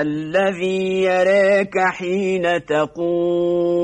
الذي يراك حين تقوم.